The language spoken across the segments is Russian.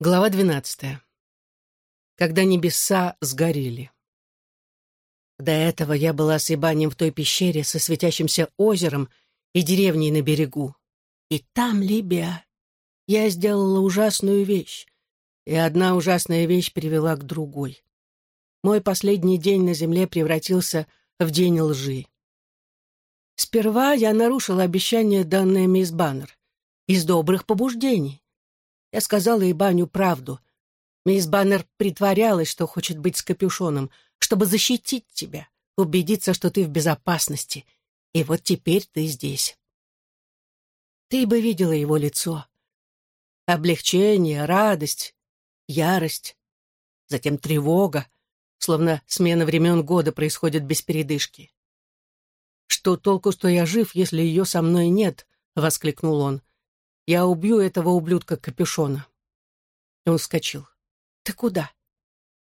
Глава двенадцатая. Когда небеса сгорели. До этого я была с Ибанием в той пещере со светящимся озером и деревней на берегу. И там, Либия, я сделала ужасную вещь. И одна ужасная вещь привела к другой. Мой последний день на земле превратился в день лжи. Сперва я нарушила обещание, данное мисс Баннер, из добрых побуждений. Я сказала Ибаню правду. Мисс Баннер притворялась, что хочет быть с капюшоном, чтобы защитить тебя, убедиться, что ты в безопасности. И вот теперь ты здесь. Ты бы видела его лицо. Облегчение, радость, ярость, затем тревога, словно смена времен года происходит без передышки. «Что толку, что я жив, если ее со мной нет?» — воскликнул он. Я убью этого ублюдка капюшона. Он вскочил. Ты куда?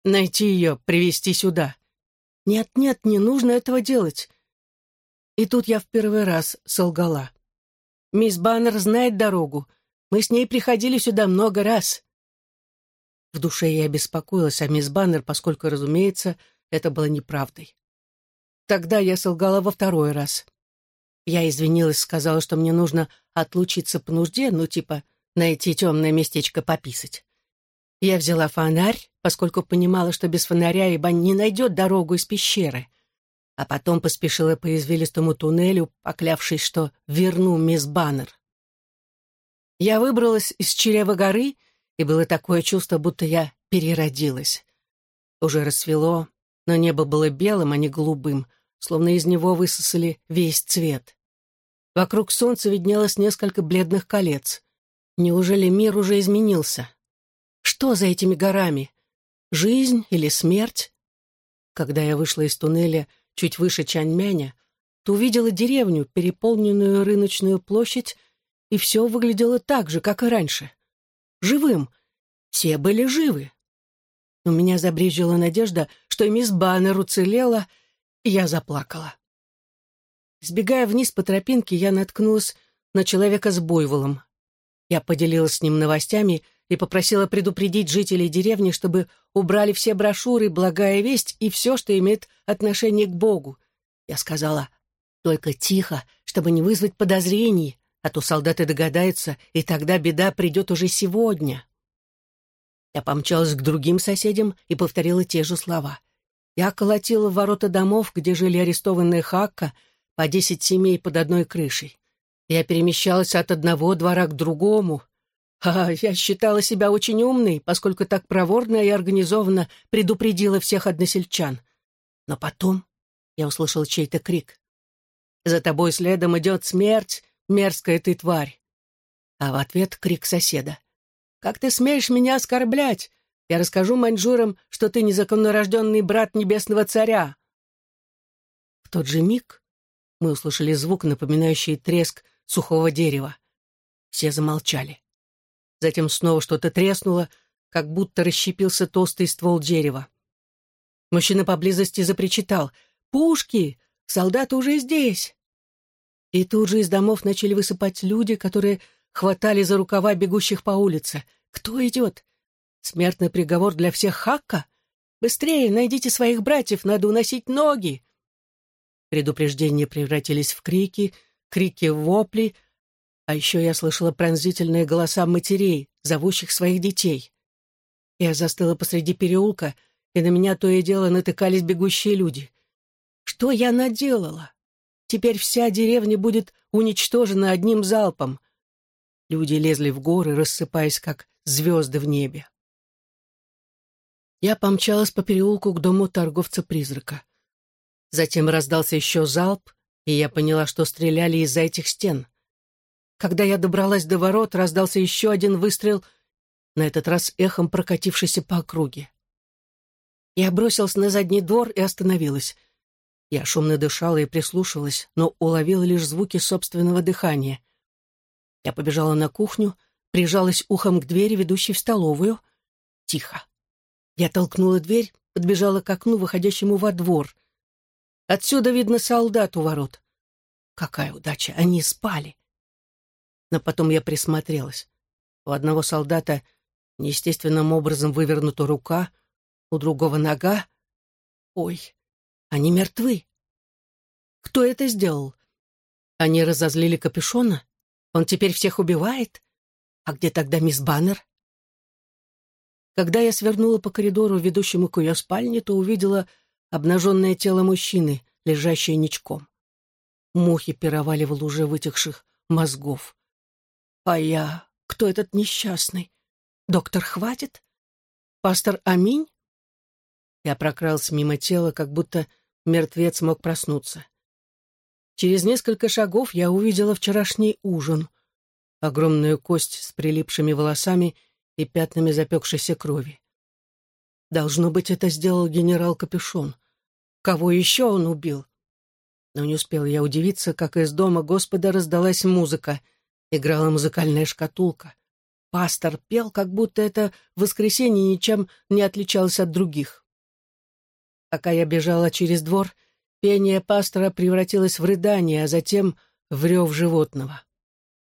Найти ее, привести сюда. Нет, нет, не нужно этого делать. И тут я в первый раз солгала. Мисс Баннер знает дорогу. Мы с ней приходили сюда много раз. В душе я беспокоилась о мисс Баннер, поскольку, разумеется, это было неправдой. Тогда я солгала во второй раз. Я извинилась, сказала, что мне нужно отлучиться по нужде, ну, типа, найти темное местечко пописать. Я взяла фонарь, поскольку понимала, что без фонаря Ибан не найдет дорогу из пещеры, а потом поспешила по извилистому туннелю, поклявшись, что верну мисс Баннер. Я выбралась из чрева горы, и было такое чувство, будто я переродилась. Уже рассвело, но небо было белым, а не голубым, словно из него высосали весь цвет. Вокруг солнца виднелось несколько бледных колец. Неужели мир уже изменился? Что за этими горами? Жизнь или смерть? Когда я вышла из туннеля чуть выше Чаньмяня, то увидела деревню, переполненную рыночную площадь, и все выглядело так же, как и раньше. Живым. Все были живы. У меня забрежила надежда, что и мисс Баннер уцелела — я заплакала. Сбегая вниз по тропинке, я наткнулась на человека с буйволом. Я поделилась с ним новостями и попросила предупредить жителей деревни, чтобы убрали все брошюры «Благая весть» и все, что имеет отношение к Богу. Я сказала, только тихо, чтобы не вызвать подозрений, а то солдаты догадаются, и тогда беда придет уже сегодня. Я помчалась к другим соседям и повторила те же слова. Я колотила в ворота домов, где жили арестованные Хакка, по десять семей под одной крышей. Я перемещалась от одного двора к другому. А я считала себя очень умной, поскольку так проворно и организованно предупредила всех односельчан. Но потом я услышала чей-то крик. «За тобой следом идет смерть, мерзкая ты тварь!» А в ответ крик соседа. «Как ты смеешь меня оскорблять? Я расскажу маньчжурам, что ты незаконнорожденный брат небесного царя». В тот же миг мы услышали звук, напоминающий треск сухого дерева. Все замолчали. Затем снова что-то треснуло, как будто расщепился толстый ствол дерева. Мужчина поблизости запричитал «Пушки! Солдаты уже здесь!» И тут же из домов начали высыпать люди, которые хватали за рукава бегущих по улице. «Кто идет? Смертный приговор для всех Хакка? Быстрее, найдите своих братьев, надо уносить ноги!» Предупреждения превратились в крики, крики в вопли, а еще я слышала пронзительные голоса матерей, зовущих своих детей. Я застыла посреди переулка, и на меня то и дело натыкались бегущие люди. Что я наделала? Теперь вся деревня будет уничтожена одним залпом. Люди лезли в горы, рассыпаясь, как звезды в небе. Я помчалась по переулку к дому торговца-призрака. Затем раздался еще залп, и я поняла, что стреляли из-за этих стен. Когда я добралась до ворот, раздался еще один выстрел, на этот раз эхом прокатившийся по округе. Я бросилась на задний двор и остановилась. Я шумно дышала и прислушивалась, но уловила лишь звуки собственного дыхания. Я побежала на кухню, прижалась ухом к двери, ведущей в столовую. Тихо. Я толкнула дверь, подбежала к окну, выходящему во двор. Отсюда видно солдат у ворот. Какая удача, они спали. Но потом я присмотрелась. У одного солдата Неестественным образом вывернута рука, у другого нога. Ой, они мертвы. Кто это сделал? Они разозлили капюшона? Он теперь всех убивает? А где тогда мисс Баннер? Когда я свернула по коридору, ведущему к ее спальне, то увидела обнаженное тело мужчины, лежащее ничком. Мухи пировали в луже вытекших мозгов. А я... Кто этот несчастный? Доктор Хватит? Пастор Аминь? Я прокрался мимо тела, как будто мертвец мог проснуться. Через несколько шагов я увидела вчерашний ужин. Огромную кость с прилипшими волосами и пятнами запекшейся крови. Должно быть, это сделал генерал Капюшон. Кого еще он убил? Но не успел я удивиться, как из дома Господа раздалась музыка. Играла музыкальная шкатулка. Пастор пел, как будто это воскресенье ничем не отличалось от других. Пока я бежала через двор, пение пастора превратилось в рыдание, а затем в рев животного.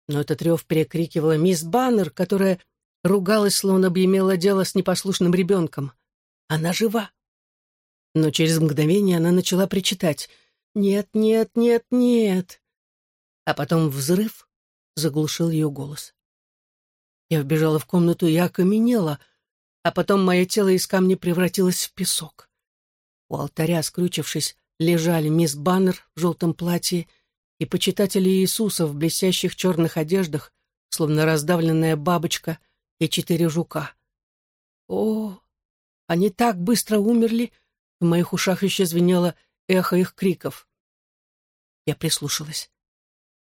Но этот рев перекрикивала мисс Баннер, которая ругалась, словно бы имела дело с непослушным ребенком. Она жива. Но через мгновение она начала причитать «Нет, нет, нет, нет!» А потом взрыв заглушил ее голос. Я вбежала в комнату и окаменела, а потом мое тело из камня превратилось в песок. У алтаря, скрючившись, лежали мисс Баннер в желтом платье и почитатели Иисуса в блестящих черных одеждах, словно раздавленная бабочка и четыре жука. О, они так быстро умерли, в моих ушах еще звенело эхо их криков. Я прислушалась.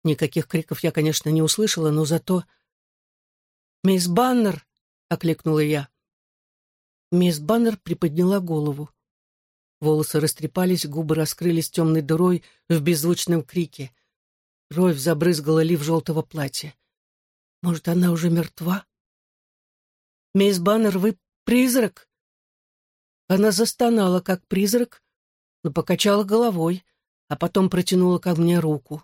Никаких криков я, конечно, не услышала, но зато... «Мисс Баннер!» — окликнула я. Мисс Баннер приподняла голову. Волосы растрепались, губы раскрылись темной дырой в беззвучном крике. Кровь забрызгала лиф желтого платья. Может, она уже мертва? «Мисс Баннер, вы призрак?» Она застонала, как призрак, но покачала головой, а потом протянула ко мне руку.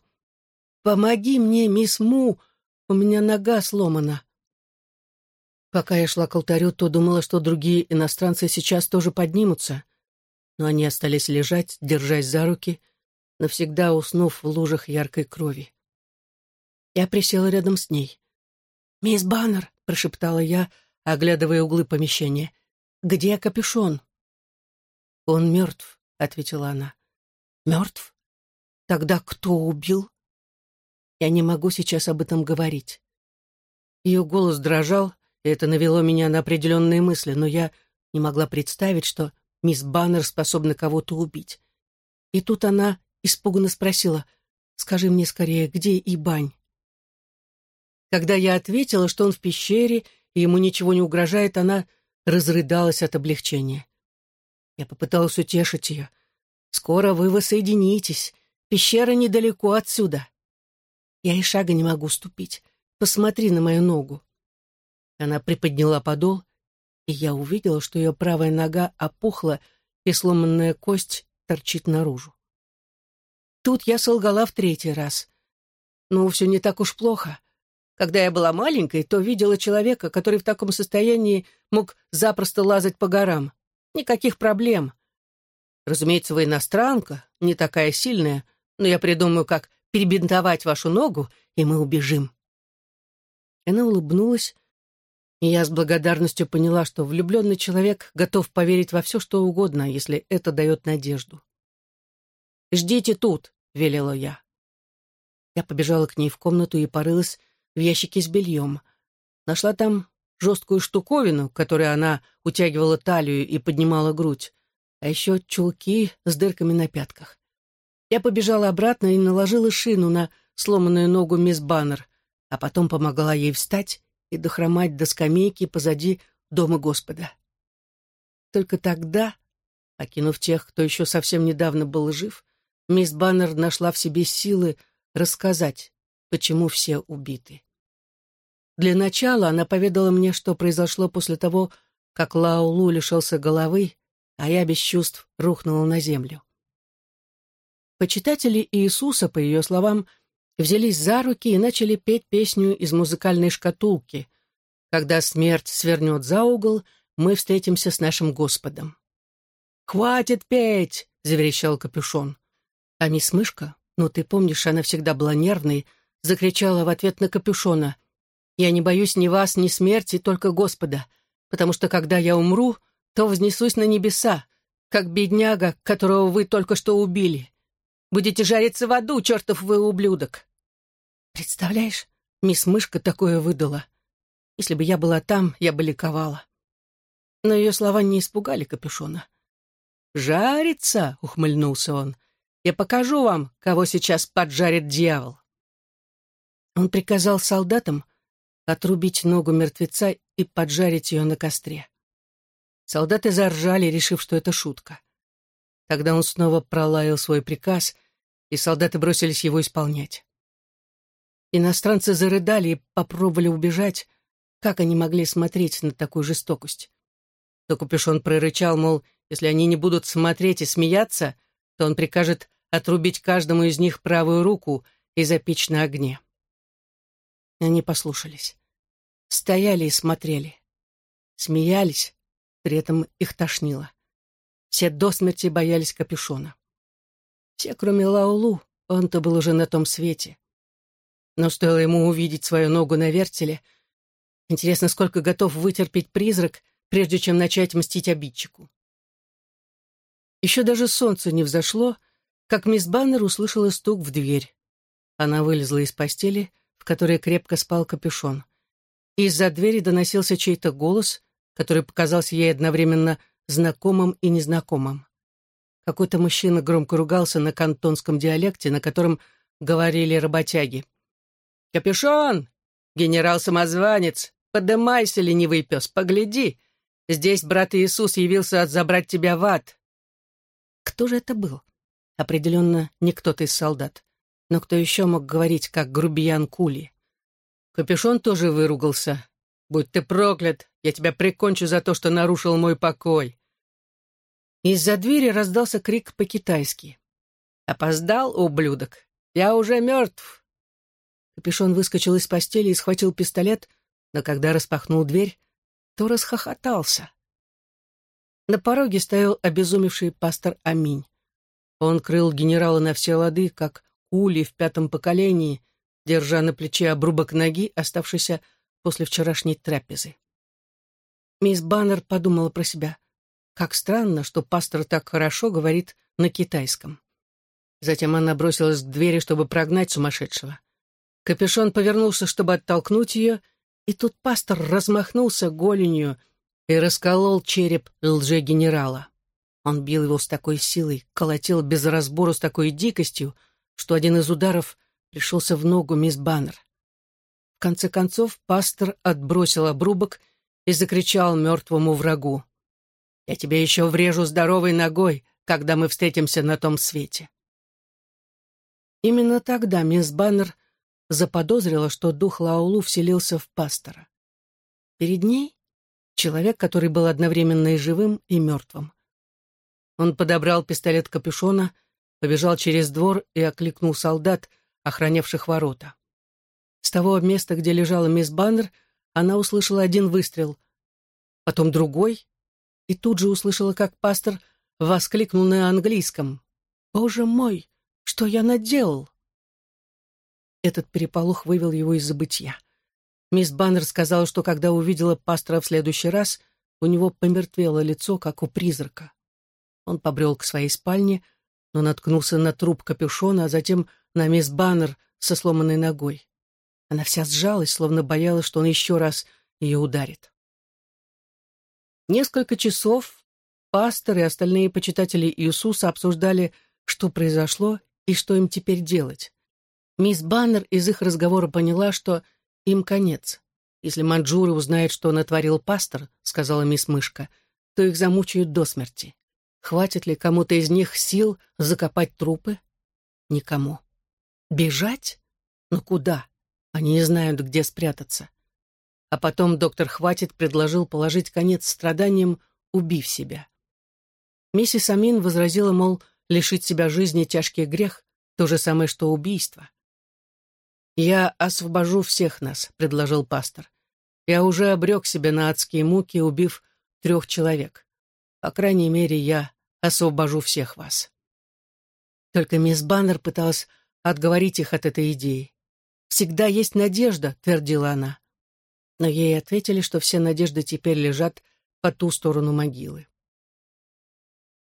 «Помоги мне, мисс Му, у меня нога сломана». Пока я шла к алтарю, то думала, что другие иностранцы сейчас тоже поднимутся но они остались лежать, держась за руки, навсегда уснув в лужах яркой крови. Я присела рядом с ней. «Мисс Баннер», — прошептала я, оглядывая углы помещения, — «где капюшон?» «Он мертв», — ответила она. «Мертв? Тогда кто убил?» «Я не могу сейчас об этом говорить». Ее голос дрожал, и это навело меня на определенные мысли, но я не могла представить, что мисс Баннер способна кого-то убить. И тут она испуганно спросила, «Скажи мне скорее, где Ибань?» Когда я ответила, что он в пещере, и ему ничего не угрожает, она разрыдалась от облегчения. Я попыталась утешить ее. «Скоро вы воссоединитесь. Пещера недалеко отсюда». Я и шага не могу ступить. Посмотри на мою ногу. Она приподняла подол, и я увидела, что ее правая нога опухла, и сломанная кость торчит наружу. Тут я солгала в третий раз. Ну, все не так уж плохо. Когда я была маленькой, то видела человека, который в таком состоянии мог запросто лазать по горам. Никаких проблем. Разумеется, вы иностранка, не такая сильная, но я придумаю, как перебинтовать вашу ногу, и мы убежим. Она улыбнулась, и я с благодарностью поняла, что влюбленный человек готов поверить во все, что угодно, если это дает надежду. «Ждите тут», — велела я. Я побежала к ней в комнату и порылась в ящике с бельем. Нашла там жесткую штуковину, которой она утягивала талию и поднимала грудь, а еще чулки с дырками на пятках. Я побежала обратно и наложила шину на сломанную ногу мисс Баннер, а потом помогла ей встать и дохромать до скамейки позади дома Господа. Только тогда, окинув тех, кто еще совсем недавно был жив, мисс Баннер нашла в себе силы рассказать, почему все убиты. Для начала она поведала мне, что произошло после того, как Лаулу лишился головы, а я без чувств рухнула на землю. Почитатели Иисуса, по ее словам, взялись за руки и начали петь песню из музыкальной шкатулки. Когда смерть свернет за угол, мы встретимся с нашим Господом. «Хватит петь!» — заверещал капюшон. А мисс Мышка, ну ты помнишь, она всегда была нервной, закричала в ответ на капюшона. «Я не боюсь ни вас, ни смерти, только Господа, потому что когда я умру, то вознесусь на небеса, как бедняга, которого вы только что убили. Будете жариться в аду, чертов вы ублюдок!» Представляешь, мисс Мышка такое выдала. Если бы я была там, я бы ликовала. Но ее слова не испугали капюшона. «Жарится!» — ухмыльнулся он. «Я покажу вам, кого сейчас поджарит дьявол!» Он приказал солдатам отрубить ногу мертвеца и поджарить ее на костре. Солдаты заржали, решив, что это шутка. Тогда он снова пролаял свой приказ, и солдаты бросились его исполнять. Иностранцы зарыдали и попробовали убежать. Как они могли смотреть на такую жестокость? То капюшон прорычал, мол, если они не будут смотреть и смеяться, то он прикажет отрубить каждому из них правую руку и запечь на огне. Они послушались. Стояли и смотрели. Смеялись, при этом их тошнило. Все до смерти боялись капюшона. Все, кроме Лаулу, он-то был уже на том свете. Но стоило ему увидеть свою ногу на вертеле, интересно, сколько готов вытерпеть призрак, прежде чем начать мстить обидчику. Еще даже солнце не взошло, как мисс Баннер услышала стук в дверь. Она вылезла из постели, в которой крепко спал капюшон. Из-за двери доносился чей-то голос, который показался ей одновременно знакомым и незнакомым. Какой-то мужчина громко ругался на кантонском диалекте, на котором говорили работяги. «Капюшон! Генерал-самозванец! Подымайся, ленивый пес, погляди! Здесь брат Иисус явился забрать тебя в ад!» Кто же это был? Определенно, не кто-то из солдат. Но кто еще мог говорить, как грубиян Кули? Капюшон тоже выругался. «Будь ты проклят! Я тебя прикончу за то, что нарушил мой покой!» Из-за двери раздался крик по-китайски. «Опоздал, ублюдок! Я уже мертв!» Капюшон выскочил из постели и схватил пистолет, но когда распахнул дверь, то расхохотался. На пороге стоял обезумевший пастор Аминь. Он крыл генерала на все лады, как кули в пятом поколении, держа на плече обрубок ноги, оставшийся после вчерашней трапезы. Мисс Баннер подумала про себя — как странно, что пастор так хорошо говорит на китайском. Затем она бросилась к двери, чтобы прогнать сумасшедшего. Капюшон повернулся, чтобы оттолкнуть ее, и тут пастор размахнулся голенью и расколол череп лже-генерала. Он бил его с такой силой, колотил без разбору с такой дикостью, что один из ударов пришелся в ногу мисс Баннер. В конце концов пастор отбросил обрубок и закричал мертвому врагу. Я тебе еще врежу здоровой ногой, когда мы встретимся на том свете. Именно тогда мисс Баннер заподозрила, что дух Лаулу вселился в пастора. Перед ней человек, который был одновременно и живым, и мертвым. Он подобрал пистолет капюшона, побежал через двор и окликнул солдат, охранявших ворота. С того места, где лежала мисс Баннер, она услышала один выстрел, потом другой, и тут же услышала, как пастор воскликнул на английском. «Боже мой, что я наделал?» Этот переполох вывел его из забытья. Мисс Баннер сказала, что когда увидела пастора в следующий раз, у него помертвело лицо, как у призрака. Он побрел к своей спальне, но наткнулся на труп капюшона, а затем на мисс Баннер со сломанной ногой. Она вся сжалась, словно боялась, что он еще раз ее ударит. Несколько часов пастор и остальные почитатели Иисуса обсуждали, что произошло и что им теперь делать. Мисс Баннер из их разговора поняла, что им конец. Если манджуры узнают, что натворил пастор, сказала мисс Мышка, то их замучают до смерти. Хватит ли кому-то из них сил закопать трупы? Никому. Бежать? Но куда? Они не знают, где спрятаться. А потом доктор Хватит предложил положить конец страданиям, убив себя. Миссис Амин возразила, мол, лишить себя жизни тяжкий грех, то же самое, что убийство. «Я освобожу всех нас», — предложил пастор. Я уже обрек себя на адские муки, убив трех человек. По крайней мере, я освобожу всех вас. Только мисс Баннер пыталась отговорить их от этой идеи. «Всегда есть надежда», — твердила она. Но ей ответили, что все надежды теперь лежат по ту сторону могилы.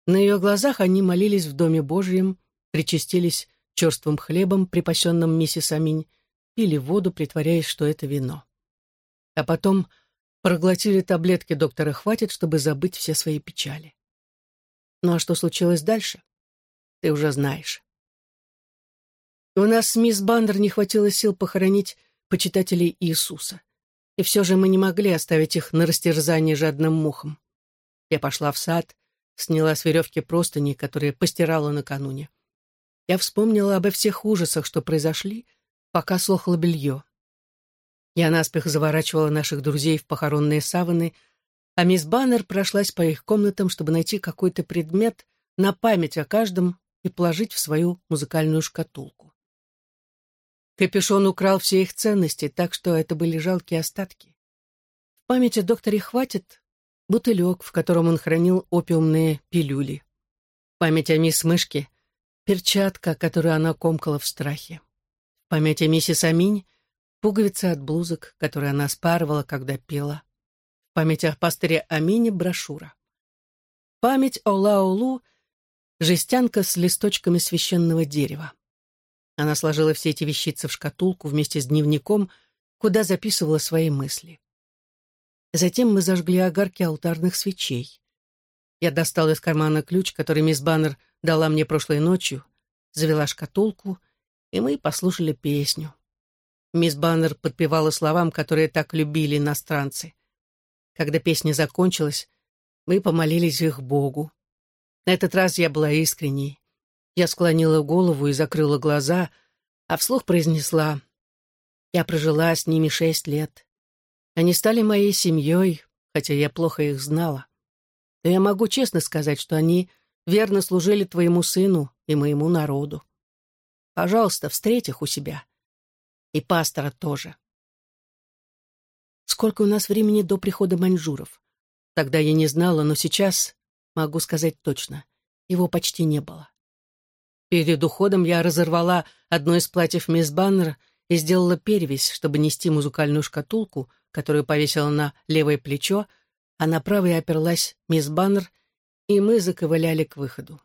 На ее глазах они молились в Доме Божьем, причастились черствым хлебом, припасенным миссис Аминь, пили воду, притворяясь, что это вино. А потом проглотили таблетки доктора «Хватит», чтобы забыть все свои печали. Ну а что случилось дальше? Ты уже знаешь. У нас с мисс Бандер не хватило сил похоронить почитателей Иисуса. И все же мы не могли оставить их на растерзание жадным мухам. Я пошла в сад, сняла с веревки простыни, которые постирала накануне. Я вспомнила обо всех ужасах, что произошли, пока слохло белье. Я наспех заворачивала наших друзей в похоронные саваны, а мисс Баннер прошлась по их комнатам, чтобы найти какой-то предмет на память о каждом и положить в свою музыкальную шкатулку. Капюшон украл все их ценности, так что это были жалкие остатки. В памяти докторе хватит бутылек, в котором он хранил опиумные пилюли. Память о мисс Мышке — перчатка, которую она комкала в страхе. Память о миссис Аминь — пуговица от блузок, которую она спарывала, когда пела. Память о пастыре Амине — брошюра. Память о Лаулу — жестянка с листочками священного дерева. Она сложила все эти вещицы в шкатулку вместе с дневником, куда записывала свои мысли. Затем мы зажгли огарки алтарных свечей. Я достала из кармана ключ, который мисс Баннер дала мне прошлой ночью, завела шкатулку, и мы послушали песню. Мисс Баннер подпевала словам, которые так любили иностранцы. Когда песня закончилась, мы помолились их Богу. На этот раз я была искренней. Я склонила голову и закрыла глаза, а вслух произнесла «Я прожила с ними шесть лет. Они стали моей семьей, хотя я плохо их знала. Но я могу честно сказать, что они верно служили твоему сыну и моему народу. Пожалуйста, встреть их у себя. И пастора тоже. Сколько у нас времени до прихода маньчжуров? Тогда я не знала, но сейчас могу сказать точно. Его почти не было. Перед уходом я разорвала одно из платьев мисс Баннер и сделала перевязь, чтобы нести музыкальную шкатулку, которую повесила на левое плечо, а на правое оперлась мисс Баннер, и мы заковыляли к выходу.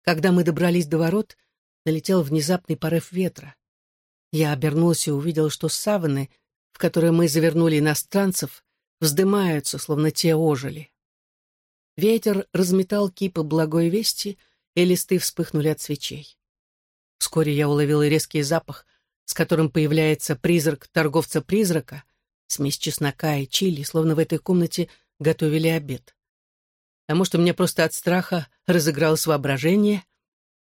Когда мы добрались до ворот, налетел внезапный порыв ветра. Я обернулся и увидел, что саваны, в которые мы завернули иностранцев, вздымаются, словно те ожили. Ветер разметал кипы благой вести — и листы вспыхнули от свечей. Вскоре я уловила резкий запах, с которым появляется призрак торговца-призрака, смесь чеснока и чили, словно в этой комнате готовили обед. А может, у меня просто от страха разыгралось воображение?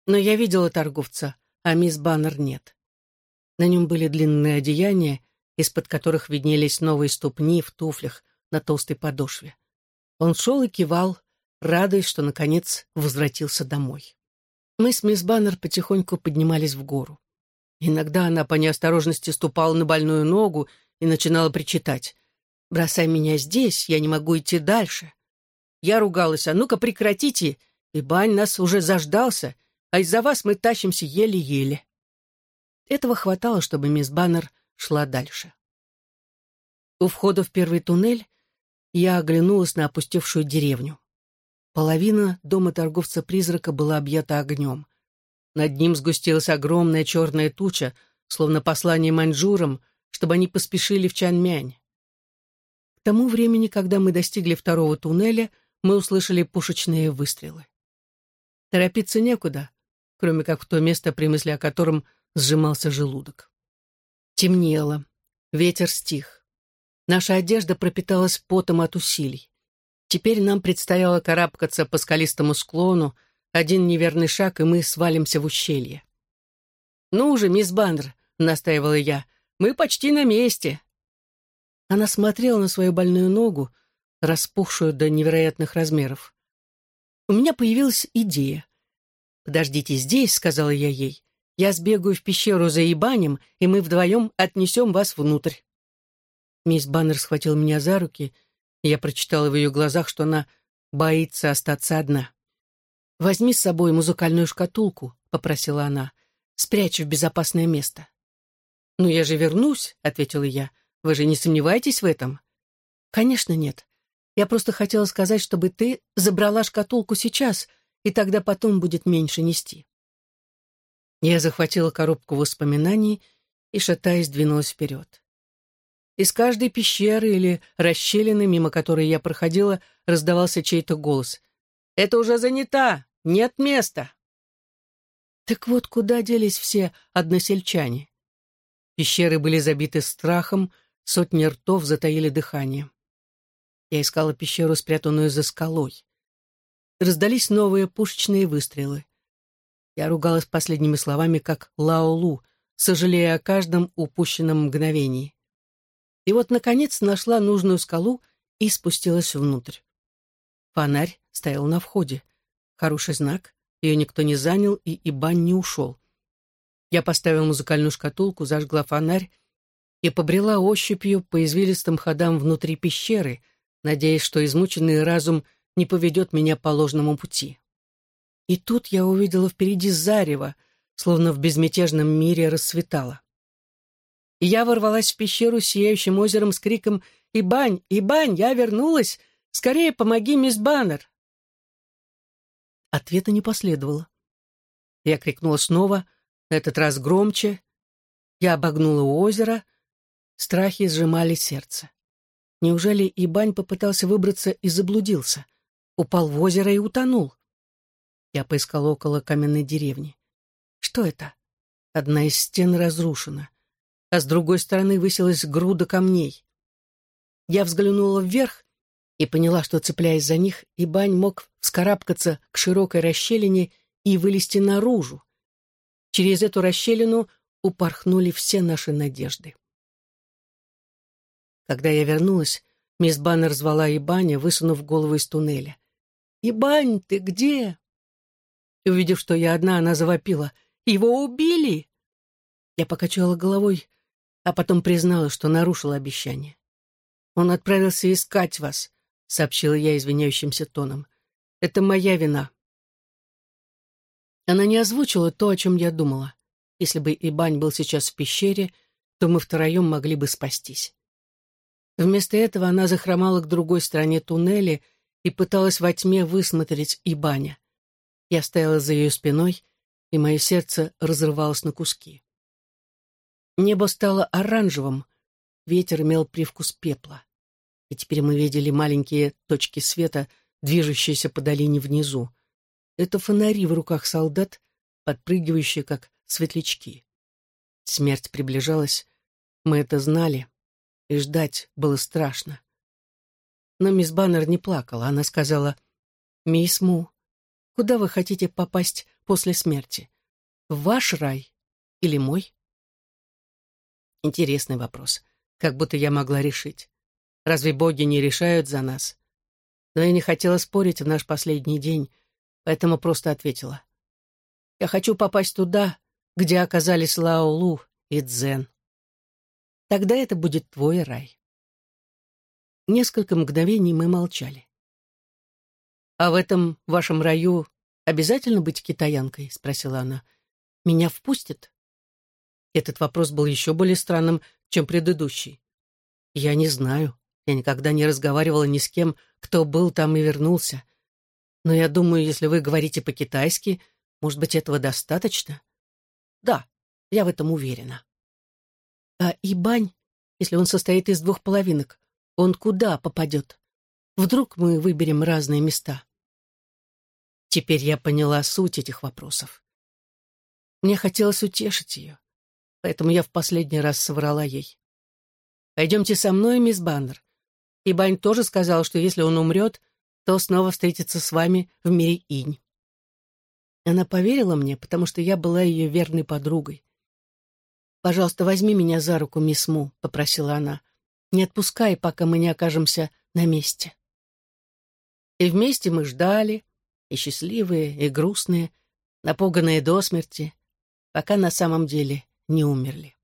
Но я видела торговца, а мисс Баннер нет. На нем были длинные одеяния, из-под которых виднелись новые ступни в туфлях на толстой подошве. Он шел и кивал, радуясь, что, наконец, возвратился домой. Мы с мисс Баннер потихоньку поднимались в гору. Иногда она по неосторожности ступала на больную ногу и начинала причитать. «Бросай меня здесь, я не могу идти дальше». Я ругалась, а ну-ка прекратите, и бань нас уже заждался, а из-за вас мы тащимся еле-еле. Этого хватало, чтобы мисс Баннер шла дальше. У входа в первый туннель я оглянулась на опустевшую деревню. Половина дома торговца-призрака была объята огнем. Над ним сгустилась огромная черная туча, словно послание маньчжурам, чтобы они поспешили в Чанмянь. К тому времени, когда мы достигли второго туннеля, мы услышали пушечные выстрелы. Торопиться некуда, кроме как в то место, при мысли о котором сжимался желудок. Темнело, ветер стих. Наша одежда пропиталась потом от усилий. Теперь нам предстояло карабкаться по скалистому склону, один неверный шаг, и мы свалимся в ущелье. «Ну же, мисс Бандер», — настаивала я, — «мы почти на месте». Она смотрела на свою больную ногу, распухшую до невероятных размеров. У меня появилась идея. «Подождите здесь», — сказала я ей. «Я сбегаю в пещеру за Ибанем, и мы вдвоем отнесем вас внутрь». Мисс Баннер схватила меня за руки, я прочитала в ее глазах, что она боится остаться одна. «Возьми с собой музыкальную шкатулку», — попросила она. «Спрячь в безопасное место». «Ну, я же вернусь», — ответила я. «Вы же не сомневаетесь в этом?» «Конечно нет. Я просто хотела сказать, чтобы ты забрала шкатулку сейчас, и тогда потом будет меньше нести». Я захватила коробку воспоминаний и, шатаясь, двинулась вперед. Из каждой пещеры или расщелины, мимо которой я проходила, раздавался чей-то голос. «Это уже занята! Нет места!» Так вот, куда делись все односельчане? Пещеры были забиты страхом, сотни ртов затаили дыхание. Я искала пещеру, спрятанную за скалой. Раздались новые пушечные выстрелы. Я ругалась последними словами, как Лаолу, сожалея о каждом упущенном мгновении. И вот, наконец, нашла нужную скалу и спустилась внутрь. Фонарь стоял на входе. Хороший знак. Ее никто не занял, и Ибан не ушел. Я поставила музыкальную шкатулку, зажгла фонарь и побрела ощупью по извилистым ходам внутри пещеры, надеясь, что измученный разум не поведет меня по ложному пути. И тут я увидела впереди зарево, словно в безмятежном мире расцветало. И я ворвалась в пещеру с сияющим озером с криком «Ибань! Ибань! Я вернулась! Скорее помоги, мисс Баннер!» Ответа не последовало. Я крикнула снова — на этот раз громче. Я обогнула озеро. Страхи сжимали сердце. Неужели Ибань попытался выбраться и заблудился? Упал в озеро и утонул. Я поискала около каменной деревни. Что это? Одна из стен разрушена, а с другой стороны высилась груда камней. Я взглянула вверх и поняла, что, цепляясь за них, Ибань мог вскарабкаться к широкой расщелине и вылезти наружу. Через эту расщелину упорхнули все наши надежды. Когда я вернулась, мисс Баннер звала Ибаня, высунув голову из туннеля. «Ибань, ты где?» И, увидев, что я одна, она завопила. «Его убили!» Я покачала головой, а потом признала, что нарушила обещание. «Он отправился искать вас», — сообщила я извиняющимся тоном. «Это моя вина. Она не озвучила то, о чем я думала. Если бы Ибань был сейчас в пещере, то мы втроем могли бы спастись. Вместо этого она захромала к другой стороне туннеля и пыталась во тьме высмотреть Ибаня. Я стояла за ее спиной, и мое сердце разрывалось на куски. Небо стало оранжевым, ветер имел привкус пепла. И теперь мы видели маленькие точки света, движущиеся по долине внизу. Это фонари в руках солдат, подпрыгивающие, как светлячки. Смерть приближалась, мы это знали, и ждать было страшно. Но мисс Баннер не плакала, она сказала, «Мисс Му, куда вы хотите попасть после смерти? В ваш рай или мой?» Интересный вопрос, как будто я могла решить. Разве боги не решают за нас? Но я не хотела спорить в наш последний день, поэтому просто ответила. «Я хочу попасть туда, где оказались Лаолу и Дзен. Тогда это будет твой рай». Несколько мгновений мы молчали. «А в этом вашем раю обязательно быть китаянкой?» — спросила она. «Меня впустят?» Этот вопрос был еще более странным, чем предыдущий. «Я не знаю. Я никогда не разговаривала ни с кем, кто был там и вернулся. Но я думаю, если вы говорите по-китайски, может быть, этого достаточно? Да, я в этом уверена. А Ибань, если он состоит из двух половинок, он куда попадет? Вдруг мы выберем разные места? Теперь я поняла суть этих вопросов. Мне хотелось утешить ее, поэтому я в последний раз соврала ей. «Пойдемте со мной, мисс Баннер. Ибань тоже сказал, что если он умрет, то снова встретиться с вами в мире инь. Она поверила мне, потому что я была ее верной подругой. «Пожалуйста, возьми меня за руку, мисс Му», — попросила она. «Не отпускай, пока мы не окажемся на месте». И вместе мы ждали, и счастливые, и грустные, напуганные до смерти, пока на самом деле не умерли.